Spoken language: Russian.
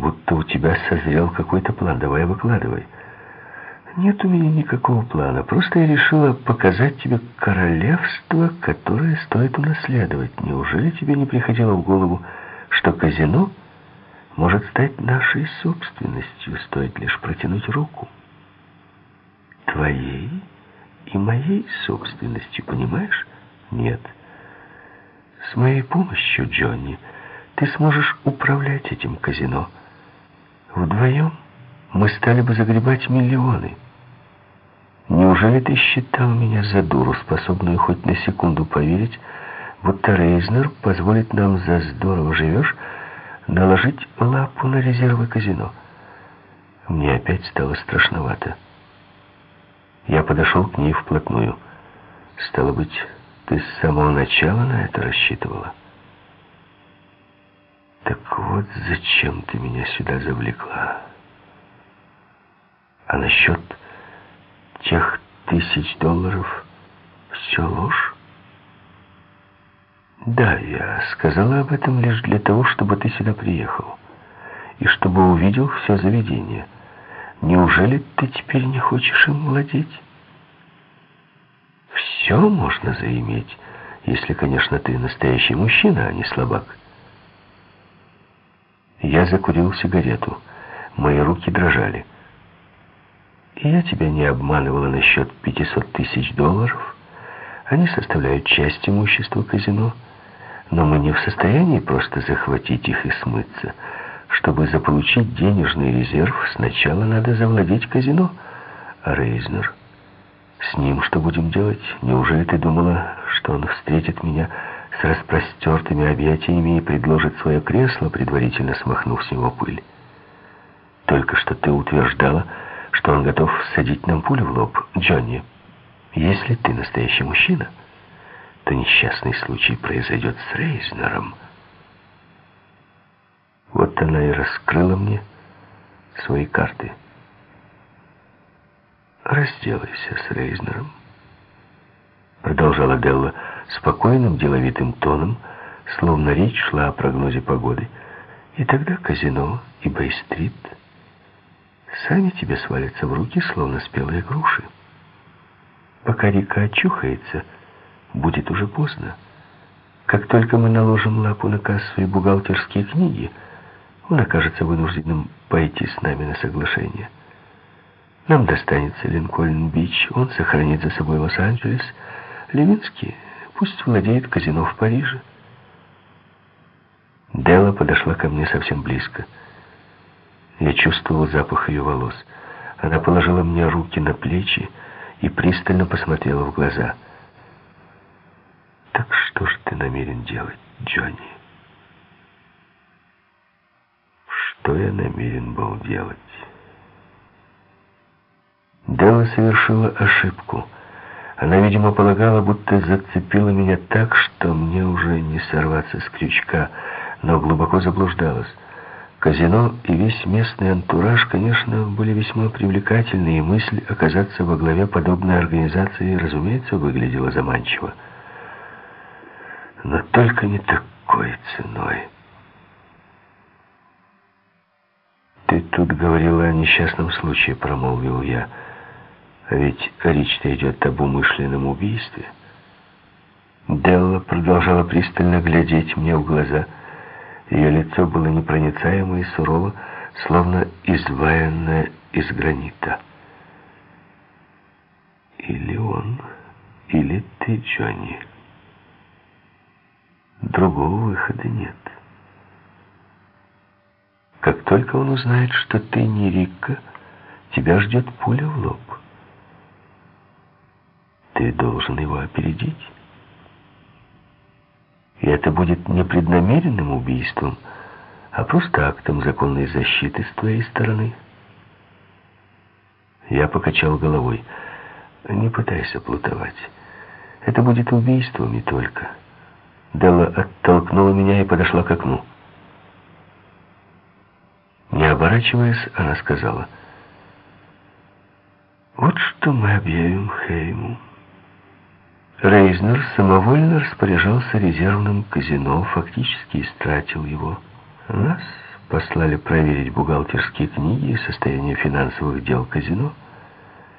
будто у тебя созрел какой-то план. Давай выкладывай. Нет у меня никакого плана. Просто я решила показать тебе королевство, которое стоит унаследовать. Неужели тебе не приходило в голову, что казино может стать нашей собственностью, стоит лишь протянуть руку? Твоей и моей собственностью, понимаешь? Нет. С моей помощью, Джонни, ты сможешь управлять этим казино. Вдвоем мы стали бы загребать миллионы. Неужели ты считал меня за дуру, способную хоть на секунду поверить, будто Рейзнер позволит нам за здорово живешь наложить лапу на резервы казино? Мне опять стало страшновато. Я подошел к ней вплотную. Стало быть, ты с самого начала на это рассчитывала? Так вот, зачем ты меня сюда завлекла? А насчет тех тысяч долларов все ложь? Да, я сказала об этом лишь для того, чтобы ты сюда приехал. И чтобы увидел все заведение. Неужели ты теперь не хочешь им владеть? Все можно заиметь, если, конечно, ты настоящий мужчина, а не слабак. Я закурил сигарету. Мои руки дрожали. Я тебя не обманывала насчет 500 тысяч долларов. Они составляют часть имущества казино. Но мы не в состоянии просто захватить их и смыться. Чтобы заполучить денежный резерв, сначала надо завладеть казино. А Рейзнер... С ним что будем делать? Неужели ты думала, что он встретит меня с распростертыми объятиями и предложит свое кресло, предварительно смахнув с него пыль? Только что ты утверждала, что он готов всадить нам пулю в лоб. Джонни, если ты настоящий мужчина, то несчастный случай произойдет с Рейзнером. Вот она и раскрыла мне свои карты. «Разделайся с Рейзнером», — продолжала Делла спокойным, деловитым тоном, словно речь шла о прогнозе погоды. «И тогда казино и Бэй-стрит сами тебе свалятся в руки, словно спелые груши. Пока Рика очухается, будет уже поздно. Как только мы наложим лапу на кассу и бухгалтерские книги, он окажется вынужденным пойти с нами на соглашение». Нам достанется Линкольн-Бич, он сохранит за собой Лос-Анджелес. Левинский пусть владеет казино в Париже. Делла подошла ко мне совсем близко. Я чувствовал запах ее волос. Она положила мне руки на плечи и пристально посмотрела в глаза. «Так что же ты намерен делать, Джонни?» «Что я намерен был делать?» Делла совершила ошибку. Она, видимо, полагала, будто зацепила меня так, что мне уже не сорваться с крючка, но глубоко заблуждалась. Казино и весь местный антураж, конечно, были весьма привлекательны, и мысль оказаться во главе подобной организации, разумеется, выглядела заманчиво. Но только не такой ценой. «Ты тут говорила о несчастном случае», — промолвил я. А ведь речь-то идет об умышленном убийстве. Делла продолжала пристально глядеть мне в глаза. Ее лицо было непроницаемо и сурово, словно изваянное из гранита. Или он, или ты, Джонни. Другого выхода нет. Как только он узнает, что ты не Рикка, тебя ждет пуля в лоб. Ты должен его опередить. И это будет не преднамеренным убийством, а просто актом законной защиты с твоей стороны. Я покачал головой. Не пытайся плутовать. Это будет убийством и только. Делла оттолкнула меня и подошла к окну. Не оборачиваясь, она сказала, «Вот что мы объявим Хейму». Рейзнер самовольно распоряжался резервным казино, фактически истратил его. Нас послали проверить бухгалтерские книги и состояние финансовых дел казино –